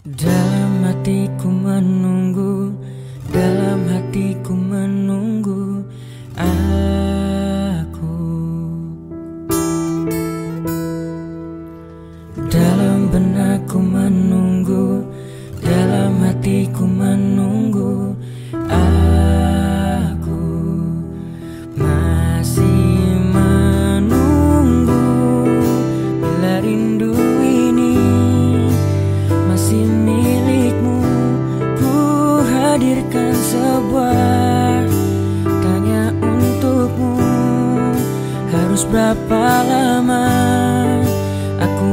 Dalam hatiku menunggu Dalam hatiku akan sebuah tanya untukmu. Harus berapa lama aku